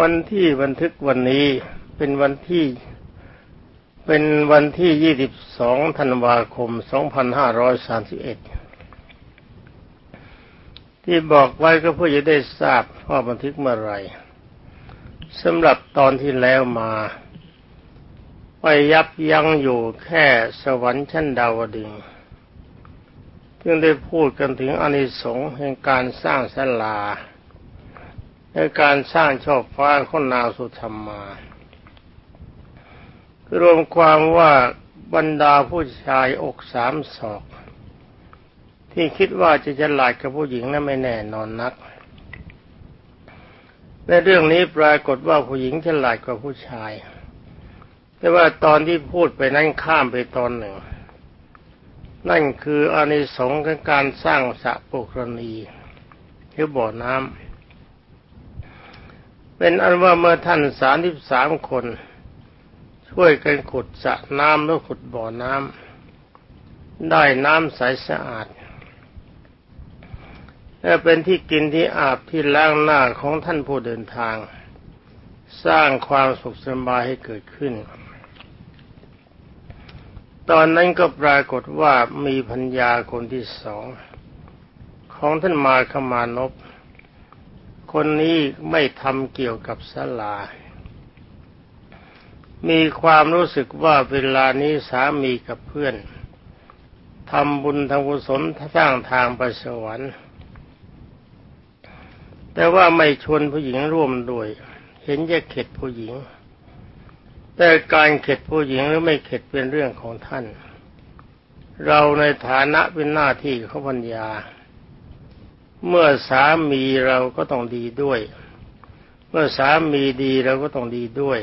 วันที่บันทึกวันนี้เป็นวันที่เป็นวันที่ 22 ธันวาคม 2531 ที่บอกไว้ก็เพื่อจะได้ทราบว่าบันทึกเมื่อไรสำหรับตอนที่แล้วมาไปยับยั้งอยู่แค่สวรรค์ชั้นดาวดึงจึงได้พูดกันถึงอนิสงส์แห่งการสร้างศาลา ในการสร้างชอบฟ้าของนางสุธรรมารวมความว่าบรรดาผู้ชายอกสามศอก ที่คิดว่าจะฉลาดกับผู้หญิงนั้นไม่แน่นอนนัก ในเรื่องนี้ปรากฏว่าผู้หญิงฉลาดกว่าผู้ชาย แต่ว่าตอนที่พูดไปนั้นข้ามไปตอนหนึ่ง นั่นคืออานิสงส์ของการสร้างสระปุกรณีคือบ่อน้ำ เป็นอันว่าเมื่อท่านสามสิบสามคน ช่วยกันขุดสระน้ำแล้วขุดบ่อน้ำได้น้ำใสสะอาดและเป็นที่กินที่อาบที่ล้างหน้าของท่านผู้เดินทาง สร้างความสุขสบายให้เกิดขึ้น ตอนนั้นก็ปรากฏว่ามีพัญญาคนที่สองของท่านมาขมานพ คนนี้ไม่ทำเกี่ยวกับศาลา มีความรู้สึกว่าเวลานี้สามีกับเพื่อนทำบุญทำกุศลสร้างทางไปสวรรค์ แต่ว่าไม่ชวนผู้หญิงร่วมด้วย เห็นจะเข็ดผู้หญิง แต่การเข็ดผู้หญิงหรือไม่เข็ดเป็นเรื่องของท่าน เราในฐานะเป็นหน้าที่ของพัญญา เมื่อสามีเราก็ต้องดีด้วย เมื่อสามีดีเราก็ต้องดีด้วย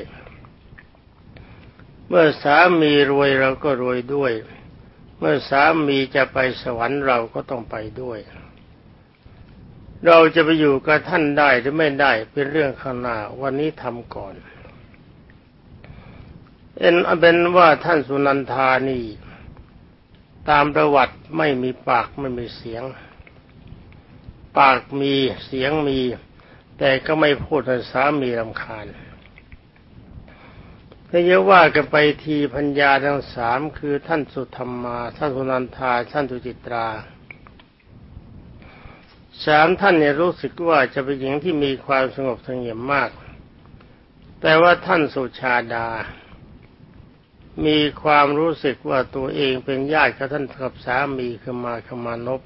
เมื่อสามีรวยเราก็รวยด้วย เมื่อสามีจะไปสวรรค์เราก็ต้องไปด้วย เราจะไปอยู่กับท่านได้หรือไม่ได้เป็นเรื่องข้างหน้าวันนี้ทำก่อนเอ็นเป็นว่าท่านสุนันทานี่ ตามประวัติไม่มีปากไม่มีเสียง ปากมีเสียงมี แต่ก็ไม่พูดให้สามีรำคาญถ้าเยอะว่ากันไปทีพัญญาทั้งสามคือท่านสุธรรมา ท่านสุนันทา ท่านสุจิตราสามท่านเนี่ยรู้สึกว่าจะเป็นหญิงที่มีความสงบสงบมาก แต่ว่าท่านสุชาดา มีความรู้สึกว่าตัวเองเป็นญาติกับท่านกับสามีคือมาขมานพ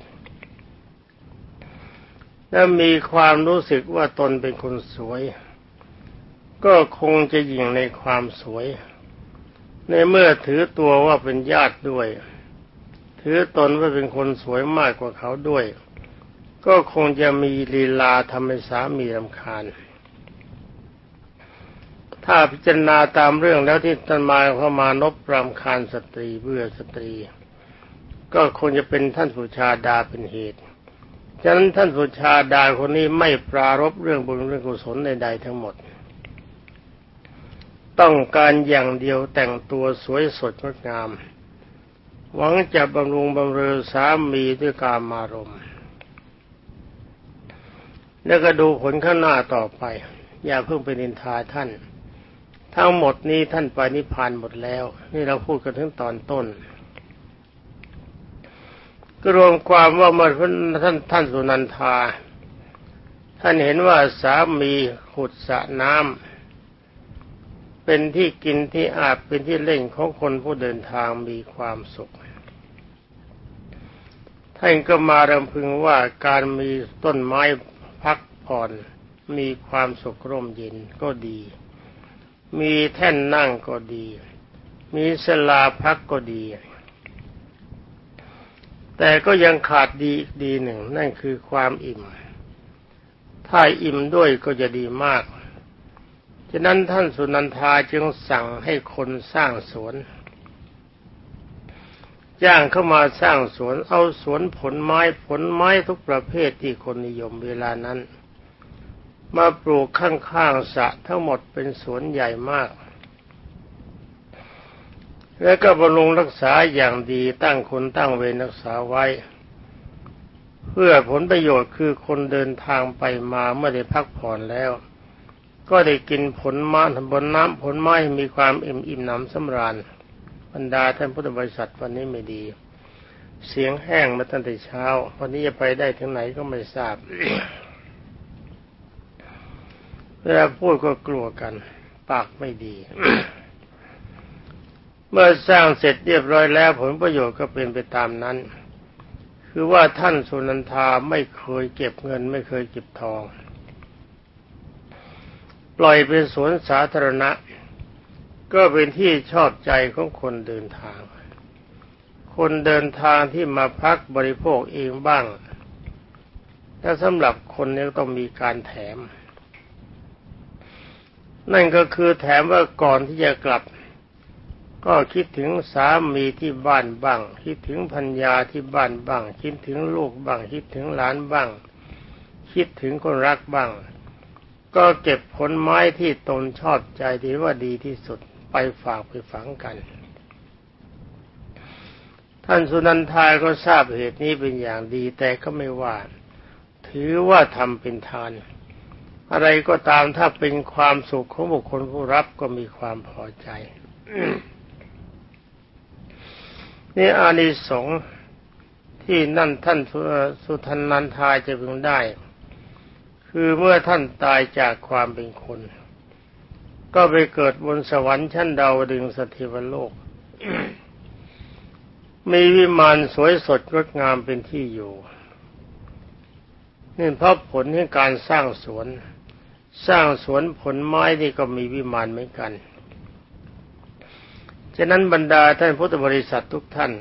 และมีความรู้สึกว่าตนเป็นคนสวย ก็คงจะยิงในความสวย ในเมื่อถือตัวว่าเป็นญาติด้วย ถือตนว่าเป็นคนสวยมากกว่าเขาด้วย ก็คงจะมีลีลาทำให้สามีรำคาญถ้าพิจารณาตามเรื่องแล้วที่ท่านมาเข้ามานบรำคาญสตรีเบื่อสตรี ก็คงจะเป็นท่านสุชาดาเป็นเหตุ ฉะนั้นท่านสุชาดาคนนี้ไม่ปรารบเรื่องบุญเรื่องกุศลใดๆทั้งหมด ต้องการอย่างเดียวแต่งตัวสวยสดงดงาม หวังจะบำรุงบำเรอสามีด้วยกามารมณ์แล้วก็ดูผลข้างหน้าต่อไป อย่าเพิ่งไปนินทาท่าน ทั้งหมดนี้ท่านไปนิพพานหมดแล้ว นี่เราพูดกันถึงตอนต้น รวมความว่าเมื่อท่านท่านสุนันทา ท่านเห็นว่าสามีขุดสระน้ำเป็นที่กินที่อาบเป็นที่เล่นของคนผู้เดินทางมีความสุข ท่านก็มารำพึงว่าการมีต้นไม้พักผ่อนมีความสุขร่มเย็นก็ดี มีแท่นนั่งก็ดี มีสลาพักก็ดี แต่ก็ยังขาดดีอีกดีหนึ่ง นั่นคือความอิ่ม ถ้าอิ่มด้วยก็จะดีมาก ฉะนั้นท่านสุนันทาจึงสั่งให้คนสร้างสวนจ้างเข้ามาสร้างสวนเอาสวนผลไม้ผลไม้ทุกประเภทที่คนนิยมเวลานั้น มาปลูกข้างๆสระทั้งหมดเป็นสวนใหญ่มาก แล้วก็บำรุงรักษาอย่างดีตั้งคนตั้งเวรรักษาไว้ เพื่อผลประโยชน์คือคนเดินทางไปมาเมื่อได้พักผ่อนแล้ว ก็ได้กินผลไม้บนน้ำผลไม้มีความอิ่มอิ่มหนำสำราญบรรดาท่านพุทธบริษัทวันนี้ไม่ดี เสียงแห้งมาตั้งแต่เช้า วันนี้จะไปได้ถึงไหนก็ไม่ทราบเวลาพูดก็กลัวกัน ปากไม่ดี เมื่อสร้างเสร็จเรียบร้อยแล้วผลประโยชน์ก็เป็นไปตามนั้น คือว่าท่านสุนันทาไม่เคยเก็บเงิน ไม่เคยเก็บทอง ปล่อยเป็นสวนสาธารณะ ก็เป็นที่ชอบใจของคนเดินทาง คนเดินทางที่มาพักบริโภคเองบ้าง ถ้าสำหรับคนนี้ต้องมีการแถม นั่นก็คือแถมว่าก่อนที่จะกลับ ก็คิดถึงสามีที่บ้านบ้าง คิดถึงพัญญาที่บ้านบ้าง คิดถึงลูกบ้าง คิดถึงหลานบ้าง คิดถึงคนรักบ้าง ก็เก็บผลไม้ที่ตนชอบใจที่ว่าดีที่สุดไปฝากไปฝังกัน ท่านสุนันทาก็ทราบเหตุนี้เป็นอย่างดีแต่ก็ไม่ว่าถือว่าทำเป็นทาน อะไรก็ตามถ้าเป็นความสุขของบุคคลผู้รับก็มีความพอใจ นี่อานิสงส์ที่นั่นท่านสุทันนันทายจะพึงได้ คือเมื่อท่านตายจากความเป็นคน ก็ไปเกิดบนสวรรค์ชั้นดาวดึงสถิวโลก มีวิมานสวยสดงดงามเป็นที่อยู่นี่เพราะผลของการสร้างสวน สร้างสวนผลไม้นี่ก็มีวิมานเหมือนกัน ฉะนั้นบรรดาท่านพุทธบริษัททุกท่าน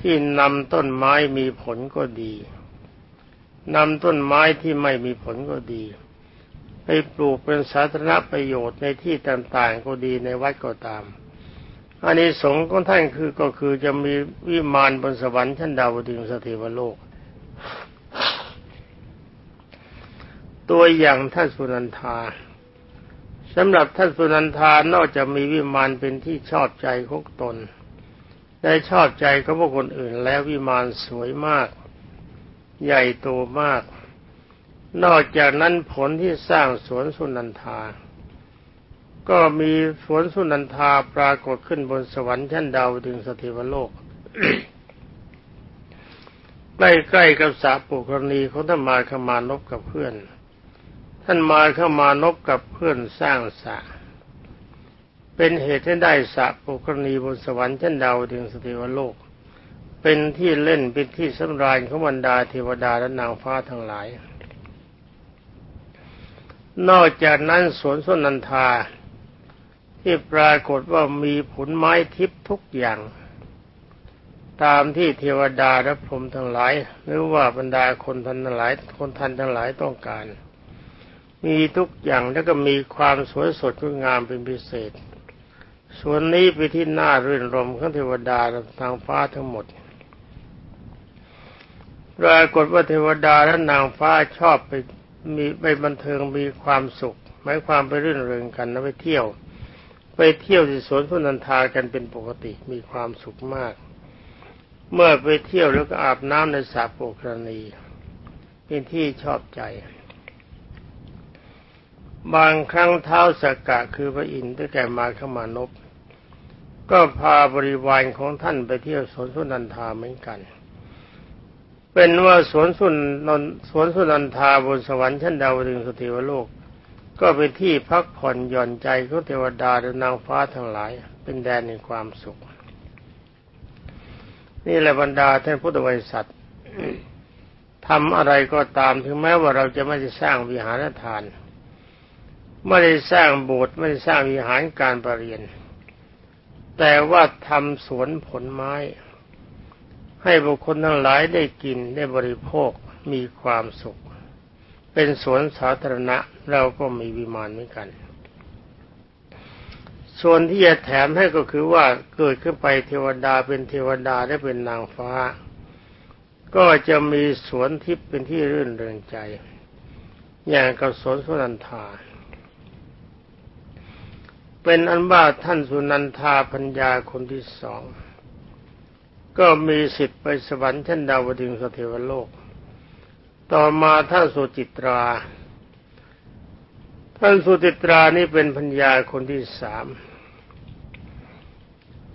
ที่นำต้นไม้มีผลก็ดีนำต้นไม้ที่ไม่มีผลก็ดี ไปปลูกเป็นสาธารณประโยชน์ในที่ต่างๆก็ดีในวัดก็ตามอันนี้สงของท่านคือก็คือจะมีวิมานบนสวรรค์ชั้นดาวดึงสถิวโลก ตัวอย่างท่านสุนันทา สำหรับท่านสุนันทานอกจากมีวิมานเป็นที่ชอบใจของตน ได้ชอบใจของพวกคนอื่นแล้ววิมานสวยมาก ใหญ่โตมาก นอกจากนั้นผลที่สร้างสวนสุนันทา ก็มีสวนสุนันทาปรากฏขึ้นบนสวรรค์ชั้นดาวดึงสถิวโลกใกล้ๆกับสระปุกรณีของธรรมาขมานบกับเพื่อน ท่านมาเข้ามานบกับเพื่อนสร้างสระเป็นเหตุให้ได้สระปุกรณีบนสวรรค์ชั้นดาวถึงสติวโลก เป็นที่เล่นเป็นที่สำราญของบรรดาเทวดาและนางฟ้าทั้งหลาย นอกจากนั้นสวนสนันทา ที่ปรากฏว่ามีผลไม้ทิพย์ทุกอย่าง ตามที่เทวดาและพรหมทั้งหลาย หรือว่าบรรดาคนทันทั้งหลายคนทันทั้งหลายต้องการ มีทุกอย่างแล้วก็มีความสวยสดงดงามเป็นพิเศษ ส่วนนี้ไปที่หน้ารื่นรมของเทวดาทางฟ้าทั้งหมดปรากฏว่าเทวดาและนางฟ้าชอบไปมีไปบันเทิงมีความสุข หมายความไปรื่นเริงกันนะไปเที่ยว ไปเที่ยวที่สวนพุนันทากันเป็นปกติมีความสุขมาก เมื่อไปเที่ยวแล้วก็อาบน้ำในสระโปกรณีเป็นที่ชอบใจ บางครั้งเท้าสกกะคือพระอินทร์ได้แก่มาขมานพก็พาบริวารของท่านไปเที่ยวสวนสุนันทาเหมือนกัน เป็นว่าสวนสุนนนสวนสุนันทาบนสวรรค์ชั้นดาวดึงสติวโลก ก็เป็นที่พักผ่อนหย่อนใจของเทวดาและนางฟ้าทั้งหลาย เป็นแดนในความสุข นี่แหละบรรดาท่านพุทธบริษัททำอะไรก็ตามถึงแม้ว่าเราจะไม่ได้สร้างวิหารทาน ไม่ได้สร้างโบสถ์ไม่ได้สร้างวิหารการประเรียน แต่ว่าทำสวนผลไม้ ให้บุคคลทั้งหลายได้กินได้บริโภคมีความสุข เป็นสวนสาธารณะเราก็มีวิมานเหมือนกัน ส่วนที่จะแถมให้ก็คือว่าเกิดขึ้นไปเทวดาเป็นเทวดาได้เป็นนางฟ้า ก็จะมีสวนทิพย์เป็นที่รื่นเริงใจ อย่างกับสวนสุนันทา เป็นอันว่าท่านสุนันทาพัญญาคนที่สองก็มีสิทธิ์ไปสวรรค์ชั้นดาวดึงสเทวโลก ต่อมาท่านสุจิตรา ท่านสุติตรานี่เป็นพัญญาคนที่สาม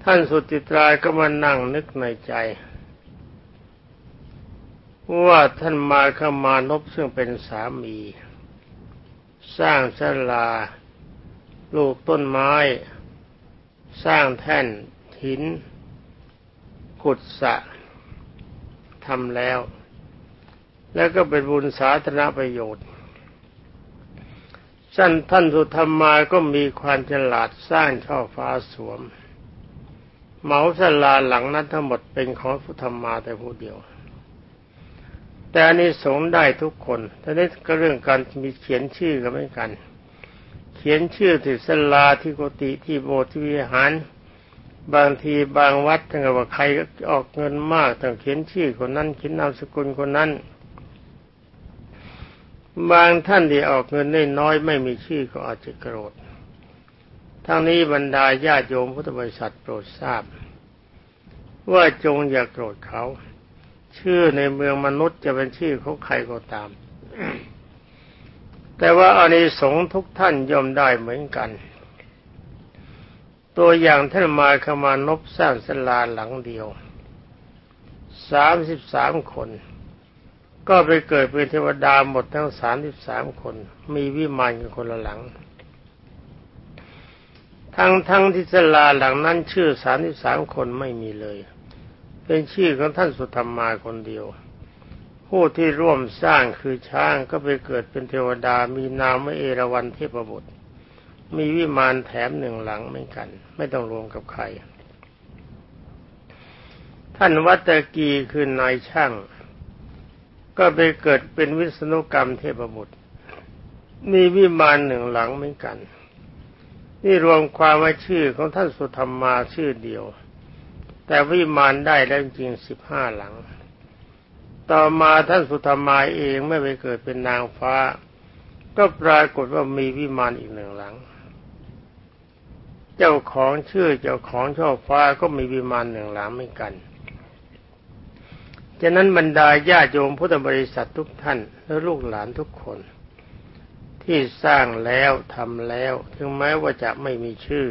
ท่านสุติตราก็มานั่งนึกในใจ ว่าท่านมาขมานพซึ่งเป็นสามี สร้างศาลา ลูกต้นไม้ สร้างแท่นหิน ขุดสะทำแล้ว แล้วก็เป็นบุญสาธารณประโยชน์ท่านท่านสุธรรมาก็มีความฉลาดสร้างช่อฟ้าสวม เหมาสลาหลังนั้นทั้งหมดเป็นของสุธรรมาแต่ผู้เดียว แต่อันนี้สงได้ทุกคนแต่นี้ก็เรื่องการมีเขียนชื่อกันเหมือนกัน ขียนชื่อที่สลาที่กุฏิที่โบสถ์ที่วิหาร บางทีบางวัดถ้าเกิดว่าใครออกเงินมากต้องเขียนชื่อคนนั้นเขียนนามสกุลคนนั้น บางท่านที่ออกเงินได้น้อยไม่มีชื่อก็อาจจะโกรธทั้งนี้บรรดาญาโยมพุทธบริษัทโปรดทราบ ว่าจงอย่าโกรธเขา ชื่อในเมืองมนุษย์จะเป็นชื่อของใครก็ตาม แต่ว่าอานิสงส์ทุกท่านย่อมได้เหมือนกัน ตัวอย่างท่านมาขมานพสร้างสลาหลังเดียวสามสิบสามคน ก็ไปเกิดเป็นเทวดาหมดทั้งสามสิบสามคน มีวิมานกันคนละหลัง ทั้งทั้งที่สลาหลังนั้นชื่อสามสิบสามคนไม่มีเลย เป็นชื่อของท่านสุธรรมาคนเดียว ผู้ที่ร่วมสร้างคือช้างก็ไปเกิดเป็นเทวดา มีนามว่าเอราวัณเทพบุตร มีวิมานแถมหนึ่งหลังเหมือนกัน ไม่ต้องรวมกับใคร ท่านวัตกีคือนายช่าง ก็ไปเกิดเป็นวิษณุกรรมเทพบุตร มีวิมานหนึ่งหลังเหมือนกัน นี่รวมความว่าชื่อของท่านสุธรรมาชื่อเดียว แต่วิมานได้แล้วจริงสิบห้าหลัง ต่อมาท่านสุธรรมาเองไม่ไปเกิดเป็นนางฟ้า ก็ปรากฏว่ามีวิมานอีกหนึ่งหลัง เจ้าของชื่อเจ้าของช่อฟ้าก็มีวิมานหนึ่งหลังเหมือนกันฉะนั้นบรรดาญาโยมพุทธบริษัททุกท่านและลูกหลานทุกคน ที่สร้างแล้วทำแล้ว ถึงแม้ว่าจะไม่มีชื่อ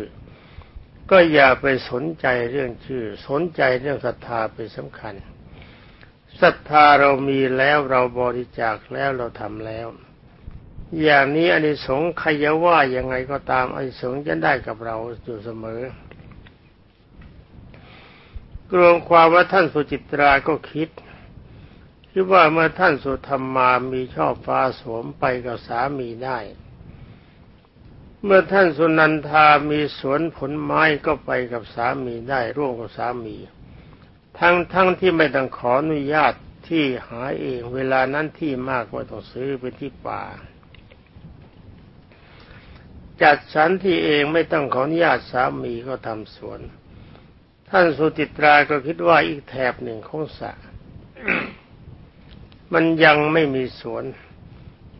ก็อย่าไปสนใจเรื่องชื่อ สนใจเรื่องศรัทธาเป็นสำคัญ ศรัทธาเรามีแล้วเราบริจาคแล้วเราทำแล้ว อย่างนี้อันิสงส์ใครจะว่ายังไงก็ตามอันิสงส์จะได้กับเราอยู่เสมอกรวมความว่าท่านสุจิตราก็คิดคิดว่าเมื่อท่านสุธรรมามีชอบฟ้าสวมไปกับสามีได้ เมื่อท่านสุนันทามีสวนผลไม้ก็ไปกับสามีได้ร่วมกับสามี ทั้งทั้งที่ไม่ต้องขออนุญาตที่หาเอง เวลานั้นที่มากกว่าต้องซื้อเป็นที่ป่า จัดสรรที่เองไม่ต้องขออนุญาตสามีก็ทำสวน ท่านสุติตราก็คิดว่าอีกแถบหนึ่งของสระมันยังไม่มีสวน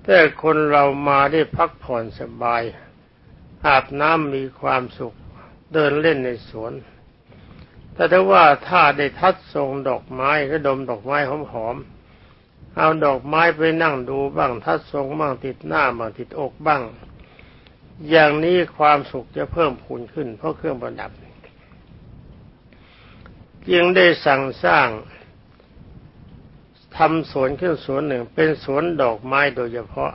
แต่คนเรามาได้พักผ่อนสบาย อาบน้ำมีความสุข เดินเล่นในสวน แต่ถ้าว่าถ้าได้ทัดทรงดอกไม้ก็ดมดอกไม้หอมๆเอาดอกไม้ไปนั่งดูบ้างทัดทรงบ้างติดหน้าบ้างติดอกบ้าง อย่างนี้ความสุขจะเพิ่มพูนขึ้น เพราะเครื่องประดับจึงได้สั่งสร้างทำสวนขึ้นสวนหนึ่ง เป็นสวนดอกไม้โดยเฉพาะ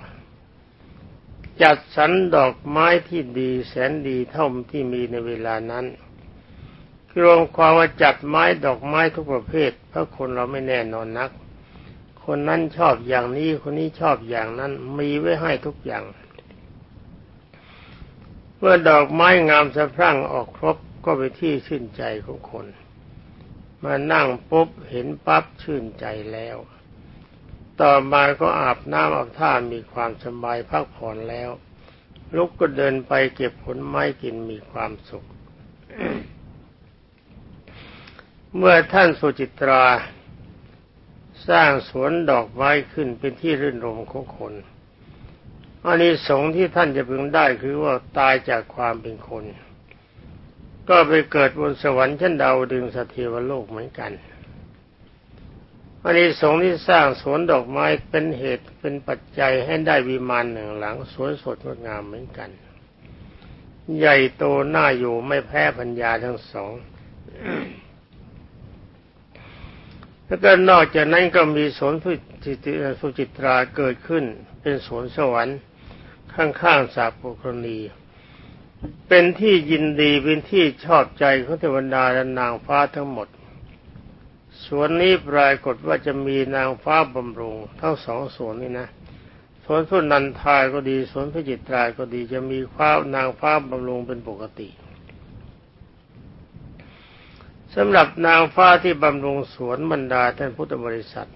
จัดสรรดอกไม้ที่ดีแสนดีเท่าที่มีในเวลานั้น รวมความว่าจัดไม้ดอกไม้ทุกประเภท เพราะคนเราไม่แน่นอนนัก คนนั้นชอบอย่างนี้คนนี้ชอบอย่างนั้นมีไว้ให้ทุกอย่าง เมื่อดอกไม้งามสะพรั่งออกครบก็ไปที่ชื่นใจของคน มานั่งปุ๊บเห็นปั๊บชื่นใจแล้ว ต่อมาก็อาบน้ำอาบท่ามีความสบายพักผ่อนแล้ว ลุกก็เดินไปเก็บผลไม้กินมีความสุข เมื่อท่านสุจิตรา สร้างสวนดอกไม้ขึ้นเป็นที่รื่นรมของคนอันนี้สงที่ท่านจะพึงได้คือว่าตายจากความเป็นคน ก็ไปเกิดบนสวรรค์ชั้นดาวดึงสเทวโลกเหมือนกันอันนี้สงที่สร้างสวนดอกไม้เป็นเหตุเป็นปัจจัยให้ได้วิมานหนึ่งหลังสวยสดงดงามเหมือนกัน ใหญ่โตน่าอยู่ไม่แพ้ปัญญาทั้งสอง แล้วก็นอกจากนั้นก็มีสวนสุจิตราเกิดขึ้น เป็นสวนสวรรค์ข้างๆสาปุคณีเป็นที่ยินดีเป็นที่ชอบใจของเทวดาและนางฟ้าทั้งหมด สวนนี้ปรากฏว่าจะมีนางฟ้าบำรุงทั้งสองสวนนี้นะสวนสุนันทาก็ดีสวนพระจิตราก็ดีจะมีฟ้านางฟ้าบำรุงเป็นปกติ สำหรับนางฟ้าที่บำรุงสวนบรรดาท่านพุทธบริษัท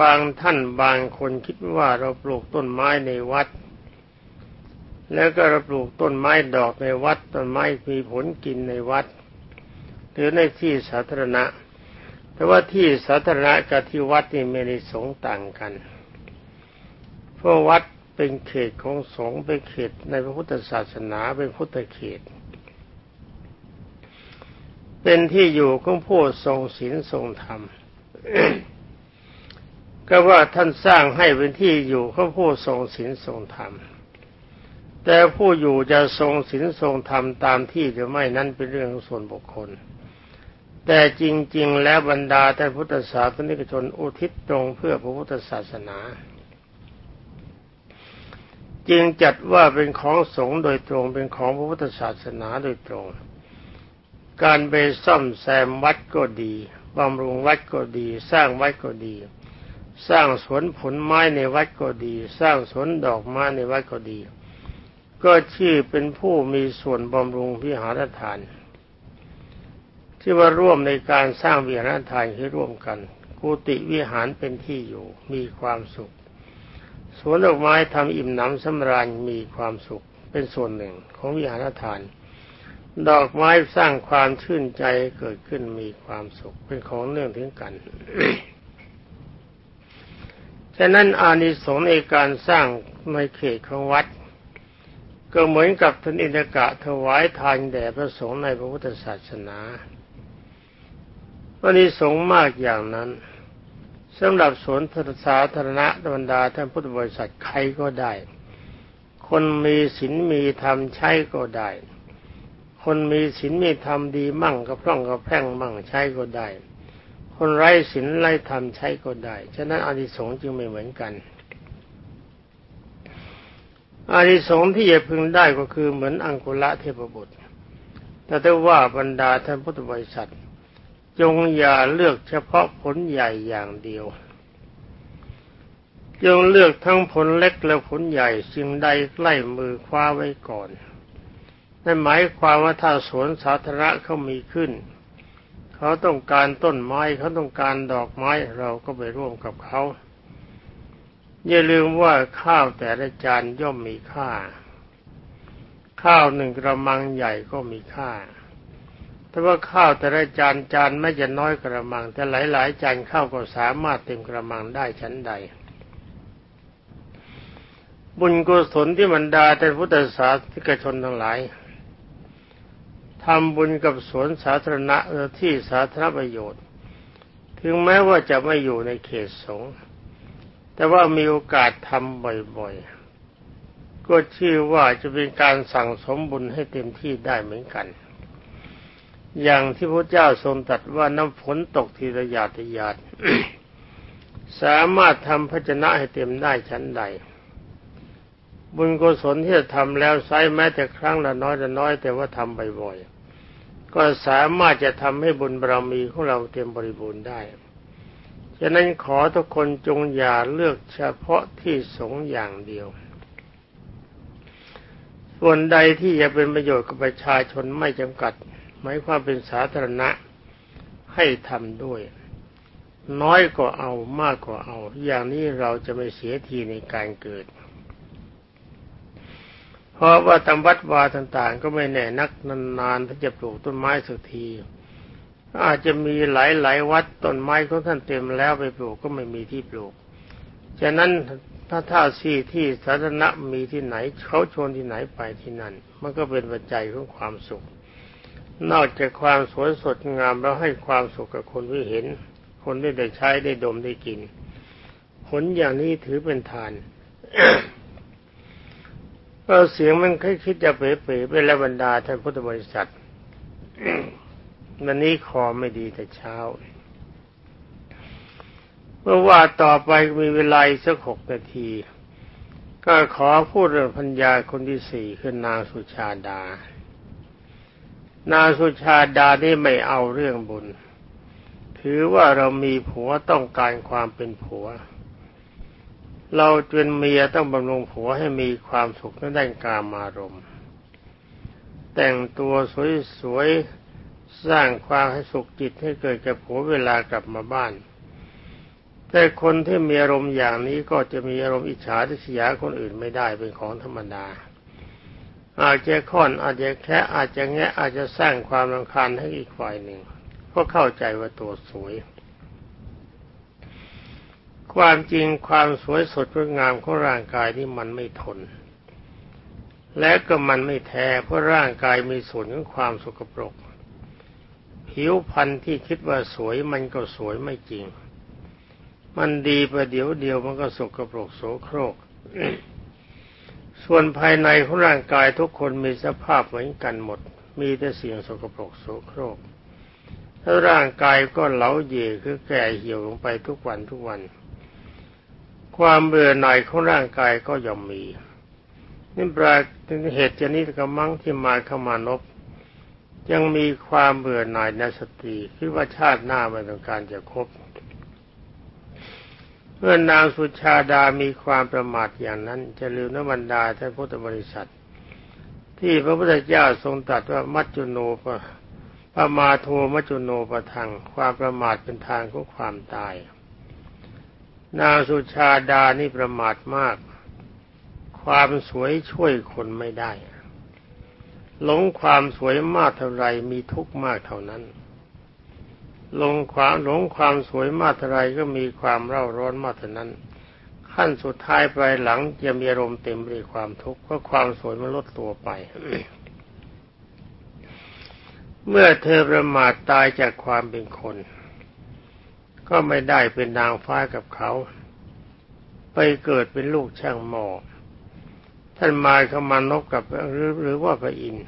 บางท่านบางคนคิดว่าเราปลูกต้นไม้ในวัด แล้วก็เราปลูกต้นไม้ดอกในวัดต้นไม้มีผลกินในวัด หรือในที่สาธารณะ แต่ว่าที่สาธารณะกับที่วัดนี่ไม่ได้สงต่างกัน เพราะวัดเป็นเขตของสงฆ์เป็นเขตในพระพุทธศาสนาเป็นพุทธเขต เป็นที่อยู่ของผู้ทรงศีลทรงธรรมก็ว่าท่านสร้างให้เป็นที่อยู่ของผู้ทรงศีลทรงธรรม แต่ผู้อยู่จะทรงศีลทรงธรรมตามที่หรือไม่นั้นเป็นเรื่องส่วนบุคคล แต่จริง ๆ แล้วบรรดาท่านพุทธศาสนิกชนอุทิศตรงเพื่อพระพุทธศาสนา จึงจัดว่าเป็นของสงฆ์โดยตรงเป็นของพระพุทธศาสนาโดยตรง การไปซ่อมแซมวัดก็ดีบำรุงวัดก็ดี สร้างวัดก็ดี สร้างสวนผลไม้ในวัดก็ดี สร้างสวนดอกไม้ในวัดก็ดี ก็ชื่อเป็นผู้มีส่วนบำรุงพิหารทานที่ว่าร่วมในการสร้างวิหารทานให้ร่วมกันกุฏิวิหารเป็นที่อยู่มีความสุข สวนดอกไม้ทำอิ่มหนำสำราญมีความสุขเป็นส่วนหนึ่งของวิหารทาน ดอกไม้สร้างความชื่นใจเกิดขึ้นมีความสุขเป็นของเนื่องถึงกัน ฉะนั้นอานิสงส์ในการสร้างในเขตของวัด ก็เหมือนกับท่านอินทกะถวายทานแด่พระสงฆ์ในพระพุทธศาสนาวันนี้สงมากอย่างนั้นสำหรับสวนสาธารณะบรรดาท่านพุทธบริษัทใครก็ได้ คนมีศีลมีธรรมใช้ก็ได้ คนมีศีลมีธรรมดีมั่งก็พร่องก็แพร่งมั่งใช้ก็ได้ คนไร้ศีลไร้ธรรมใช้ก็ได้ ฉะนั้นอานิสงส์จึงไม่เหมือนกัน อานิสงส์ที่จะพึงได้ก็คือเหมือนอังกุละเทพบุตร แต่ถ้าว่าบรรดาท่านพุทธบริษัท จงอย่าเลือกเฉพาะผลใหญ่อย่างเดียว จงเลือกทั้งผลเล็กและผลใหญ่สิ่งใดใกล้มือคว้าไว้ก่อน นั่นหมายความว่าถ้าสวนสาธารณะเขามีขึ้น เขาต้องการต้นไม้เขาต้องการดอกไม้เราก็ไปร่วมกับเขาอย่าลืมว่าข้าวแต่ละจานย่อมมีค่า ข้าวหนึ่งกระมังใหญ่ก็มีค่า แต่ว่าข้าวแต่ละจานจานไม่จะน้อยกระมัง แต่หลายๆจานข้าวก็สามารถเต็มกระมังได้ชั้นใด บุญกุศลที่บรรดาแต่พุทธศาสนิกชนทั้งหลาย ทำบุญกับสวนสาธารณะที่สาธารณประโยชน์ ถึงแม้ว่าจะไม่อยู่ในเขตสงฆ์แต่ว่ามีโอกาสทำบ่อยๆ ก็ชื่อว่าจะเป็นการสั่งสมบุญให้เต็มที่ได้เหมือนกัน อย่างที่พระเจ้าทรงตรัสว่าน้ำฝนตกทีละหยาดทีหยาดสามารถทำพจนะให้เต็มได้ชั้นใด บุญกุศลที่จะทำแล้วไซแม้แต่ครั้งละน้อยละน้อย แต่ว่าทำบ่อยๆ ก็สามารถจะทำให้บุญบารมีของเราเต็มบริบูรณ์ได้ ฉะนั้นขอทุกคนจงอย่าเลือกเฉพาะที่สงอย่างเดียว ส่วนใดที่จะเป็นประโยชน์กับประชาชนไม่จำกัด หมายความเป็นสาธารณะให้ทำด้วย น้อยก็เอามากก็เอา อย่างนี้เราจะไม่เสียทีในการเกิด เพราะว่าตามวัดวาต่างๆ ก็ไม่แน่นักนานๆถ้าจะปลูกต้นไม้สักที อาจจะมีหลายๆวัดต้นไม้ของท่านเต็มแล้วไปปลูกก็ไม่มีที่ปลูก ฉะนั้นถ้าท่าที่ที่สาธารณะมีที่ไหนเขาชวนที่ไหนไปที่นั่น มันก็เป็นปัจจัยของความสุข นอกจากความสวยสดงามแล้วให้ความสุขกับคนที่เห็น คนได้ได้ใช้ได้ดมได้กินผลอย่างนี้ถือเป็นทาน ก็เสียงมันคิดจะเป๋ๆไปแล้วบรรดาท่านพุทธบริษัทวันนี้คอไม่ดีแต่เช้า เมื่อว่าต่อไปมีเวลาสักหกนาที ก็ขอพูดเรื่องพัญญาคนที่สี่คือนางสุชาดา นางสุชาดาได้ไม่เอาเรื่องบุญ ถือว่าเรามีผัวต้องการความเป็นผัวเเราเป็นเมียต้องบำรุงผัวให้มีความสุขในด้านกามารมณ์ แต่งตัวสวยๆสร้างความให้สุขจิตให้เกิดแก่ผัวเวลากลับมาบ้าน แต่คนที่มีอารมณ์อย่างนี้ก็จะมีอารมณ์อิจฉาทิษยาคนอื่นไม่ได้เป็นของธรรมดา อาจจะค่อนอาจจะแค่อาจจะแงะอาจจะสร้างความรำคาญให้อีกฝ่ายหนึ่งเพราะเข้าใจว่าตัวสวย ความจริงความสวยสดงดงามของร่างกายนี่มันไม่ทน และก็มันไม่แท้เพราะร่างกายมีส่วนของความสกปรก ผิวพันธุ์ที่คิดว่าสวยมันก็สวยไม่จริง มันดีประเดี๋ยวเดียวมันก็สกปรกโสโครก ส่วนภายในของร่างกายทุกคนมีสภาพเหมือนกันหมด มีแต่เสียงสกปรกโสโครกแล้วร่างกายก็เหลาเย่คือแก่เหี่ยวลงไปทุกวันทุกวัน ความเบื่อหน่ายของร่างกายก็ย่อมมีนี่ปราเหตุชนิดกระมังที่มาเข้ามานบยังมีความเบื่อหน่ายในสติคิดว่าชาติหน้าไม่ต้องการจะคบเมื่อนางสุชาดามีความประมาทอย่างนั้น จะลืมนบรรดาท่านพุทธบริษัท ที่พระพุทธเจ้าทรงตรัสว่ามัจจุโนปะปมาโทมัจจุโนปะทังความประมาทเป็นทางของความตาย นางสุชาดานี่ประมาทมาก ความสวยช่วยคนไม่ได้ หลงความสวยมากเท่าไรมีทุกข์มากเท่านั้นหลงความหลงความสวยมากเท่าไรก็มีความเร่าร้อนมากเท่านั้น ขั้นสุดท้ายปลายหลังจะมีอารมณ์เต็มไปด้วยความทุกข์เพราะความสวยมันลดตัวไป เมื่อเธอประมาทตายจากความเป็นคน ก็ไม่ได้เป็นนางฟ้ากับเขา ไปเกิดเป็นลูกช่างหมอ ท่านมาเข้ามานกกับหรือหรือว่าพระอินทร์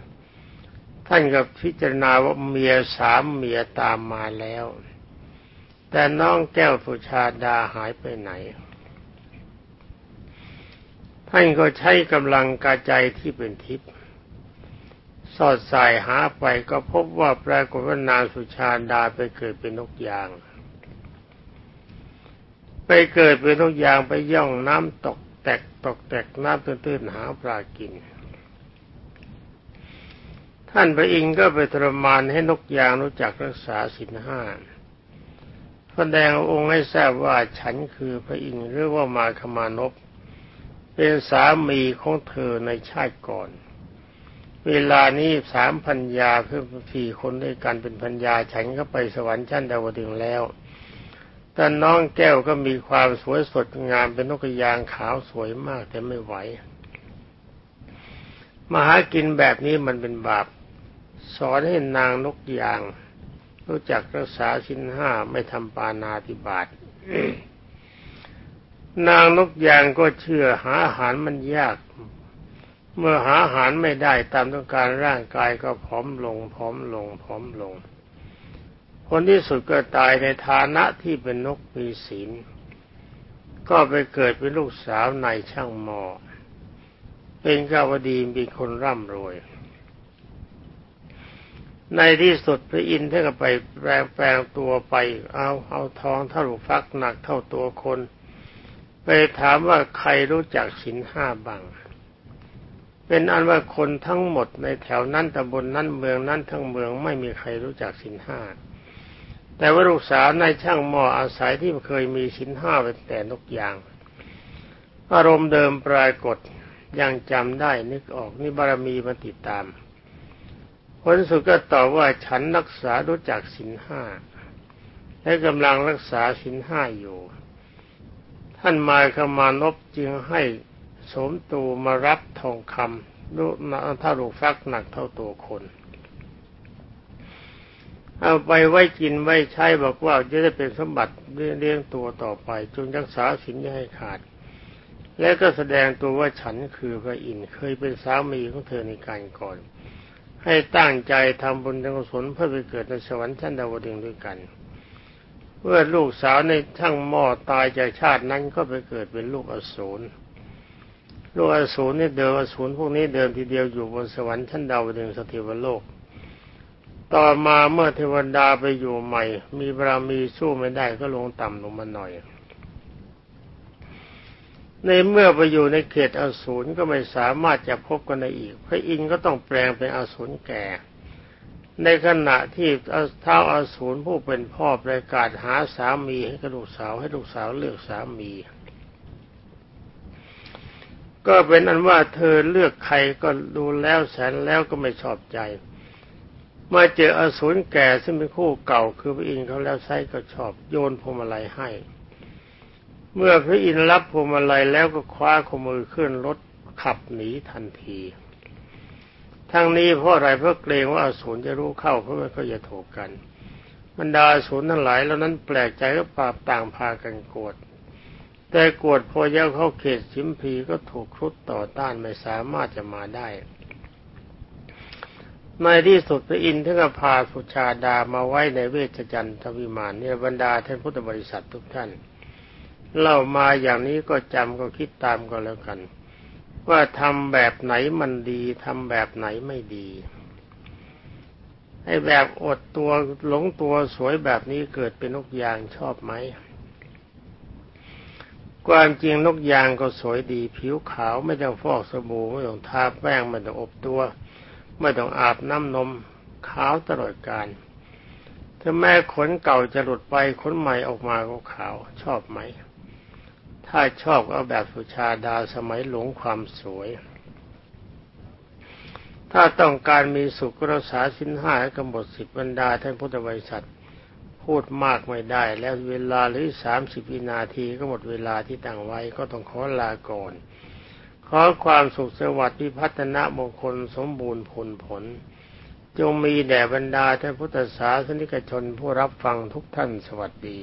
ท่านก็พิจารณาว่าเมียสามเมียตามมาแล้ว แต่น้องแก้วสุชาดาหายไปไหน ท่านก็ใช้กำลังกาใจที่เป็นทิพย์สอดสายหาไปก็พบว่าปรากฏว่านางสุชาดาไปเกิดเป็นนกยาง ไปเกิดเป็นนกยางไปย่องน้ำตกแตกตกแตกน้ำตื้นๆหาปลากิน ท่านพระอินทร์ก็ไปทรมานให้นกยางรู้จักรักษาศีลห้าแสดงองค์ให้ทราบว่าฉันคือพระอินทร์หรือว่ามาคมานพเป็นสามีของเธอในชาติก่อน เวลานี้สามพันยาเพื่อสี่คนด้วยกันเป็นพันยาฉันก็ไปสวรรค์ชั้นดาวดึงแล้ว แต่น้องแก้วก็มีความสวยสดงามเป็นนกยางขาวสวยมากแต่ไม่ไหวมาหากินแบบนี้มันเป็นบาป สอนให้นางนกยาง รู้จักรักษาสินห้าไม่ทำปานาติบาตนางนกยางก็เชื่อหาอาหารมันยาก เมื่อหาอาหารไม่ได้ตามต้องการร่างกายก็ผอมลงผอมลงผอมลง คนที่สุดก็ตายในฐานะที่เป็นนกมีศีล ก็ไปเกิดเป็นลูกสาวนายช่างหมอ เป็นกาวดีมีคนร่ำรวย ในที่สุดพระอินทร์ท่านก็ไปแปลงแปลงตัวไป เอาเอาทองเท่าลูกฟักหนักเท่าตัวคน ไปถามว่าใครรู้จักสินห้าบังเป็นอันว่าคนทั้งหมดในแถวนั้นตำบลนนั้นเมืองนั้นทั้งเมืองไม่มีใครรู้จักสินห้า แต่ว่าลูกสาวนายช่างหม้ออาศัยที่เคยมีสินห้าเป็นแต่นกยาง อารมณ์เดิมปรากฏยังจำได้นึกออกนี่บารมีมาติดตามผลสุดก็ตอบว่าฉันรักษารู้จักสินห้าและกำลังรักษาสินห้าอยู่ ท่านมาขมานพจึงให้สมตูมารับทองคำลูกถ้าลูกฟักหนักเท่าตัวคน เอาไปไว้กินไว้ใช้บอกว่าจะได้เป็นสมบัติเลี้ยงตัวต่อไปจงรักษาสินย่าให้ขาด และก็แสดงตัวว่าฉันคือพระอินทร์เคยเป็นสามีของเธอในการก่อน ให้ตั้งใจทำบุญทำกุศลเพื่อไปเกิดในสวรรค์ชั้นดาวดึงส์ด้วยกันเมื่อลูกสาวในช่างหม้อตายจากชาตินั้นก็ไปเกิดเป็นลูกอสูรลูกอสูรนี่เดิมอสูรพวกนี้เดิมทีเดียวอยู่บนสวรรค์ชั้นดาวดึงส์สถิวโลก ต่อมาเมื่อเทวดาไปอยู่ใหม่ มีบารมีสู้ไม่ได้ก็ลงต่ำลงมาหน่อย ในเมื่อไปอยู่ในเขตอสูรก็ไม่สามารถจะพบกันได้อีก พระอินทร์ก็ต้องแปลงเป็นอสูรแก่ ในขณะที่เท้าอสูรผู้เป็นพ่อประกาศหาสามีให้กับลูกสาวให้ลูกสาวเลือกสามีก็เป็นอันว่าเธอเลือกใครก็ดูแล้วแสนแล้วก็ไม่ชอบใจ มาเจออสูรแก่ซึ่งเป็นคู่เก่าคือพระอินทร์เขาแล้วไซก็ชอบโยนพวงมาลัยให้ เมื่อพระอินทร์รับพวงมาลัยแล้วก็คว้าขมือขึ้นรถขับหนีทันที ทั้งนี้เพราะอะไรเพราะเกรงว่าอสูรจะรู้เข้าเพราะมันก็จะถูกกันบรรดาอสูรทั้งหลายแล้วนั้นแปลกใจก็ปราบต่างพากันโกรธแต่โกรธพอเย้าเข้าเขตสิมพีก็ถูกครุฑต่อต้านไม่สามารถจะมาได้ ในที่สุดพระอินทร์ท่านก็พาสุชาดามาไว้ในเวชจันทวิมานเนี่ยบรรดาท่านพุทธบริษัททุกท่านเล่ามาอย่างนี้ก็จำก็คิดตามก็แล้วกัน ว่าทำแบบไหนมันดีทำแบบไหนไม่ดีไอ้แบบอดตัวหลงตัวสวยแบบนี้เกิดเป็นนกยางชอบไหมความจริงนกยางก็สวยดี ผิวขาวไม่ต้องฟอกสบู่ไม่ต้องทาแป้งไม่ต้องอบตัว ไม่ต้องอาบน้ำนมขาวตลอดการถ้าแม้ขนเก่าจะหลุดไปขนใหม่ออกมาก็ขาวชอบไหม ถ้าชอบเอาแบบสุชาดาสมัยหลงความสวย ถ้าต้องการมีสุขก็รักษาสินห้าให้กำหนดสิบบรรดาท่านพุทธบริษัทพูดมากไม่ได้ แล้วเวลาหรือสามสิบวินาทีก็หมดเวลาที่ตั้งไว้ก็ต้องขอลาก่อน ขอความสุขสวัสดิ์พิพัฒนมงคลสมบูรณ์ผลผล จงมีแด่บรรดาท่านพุทธศาสนิกชนผู้รับฟังทุกท่านสวัสดี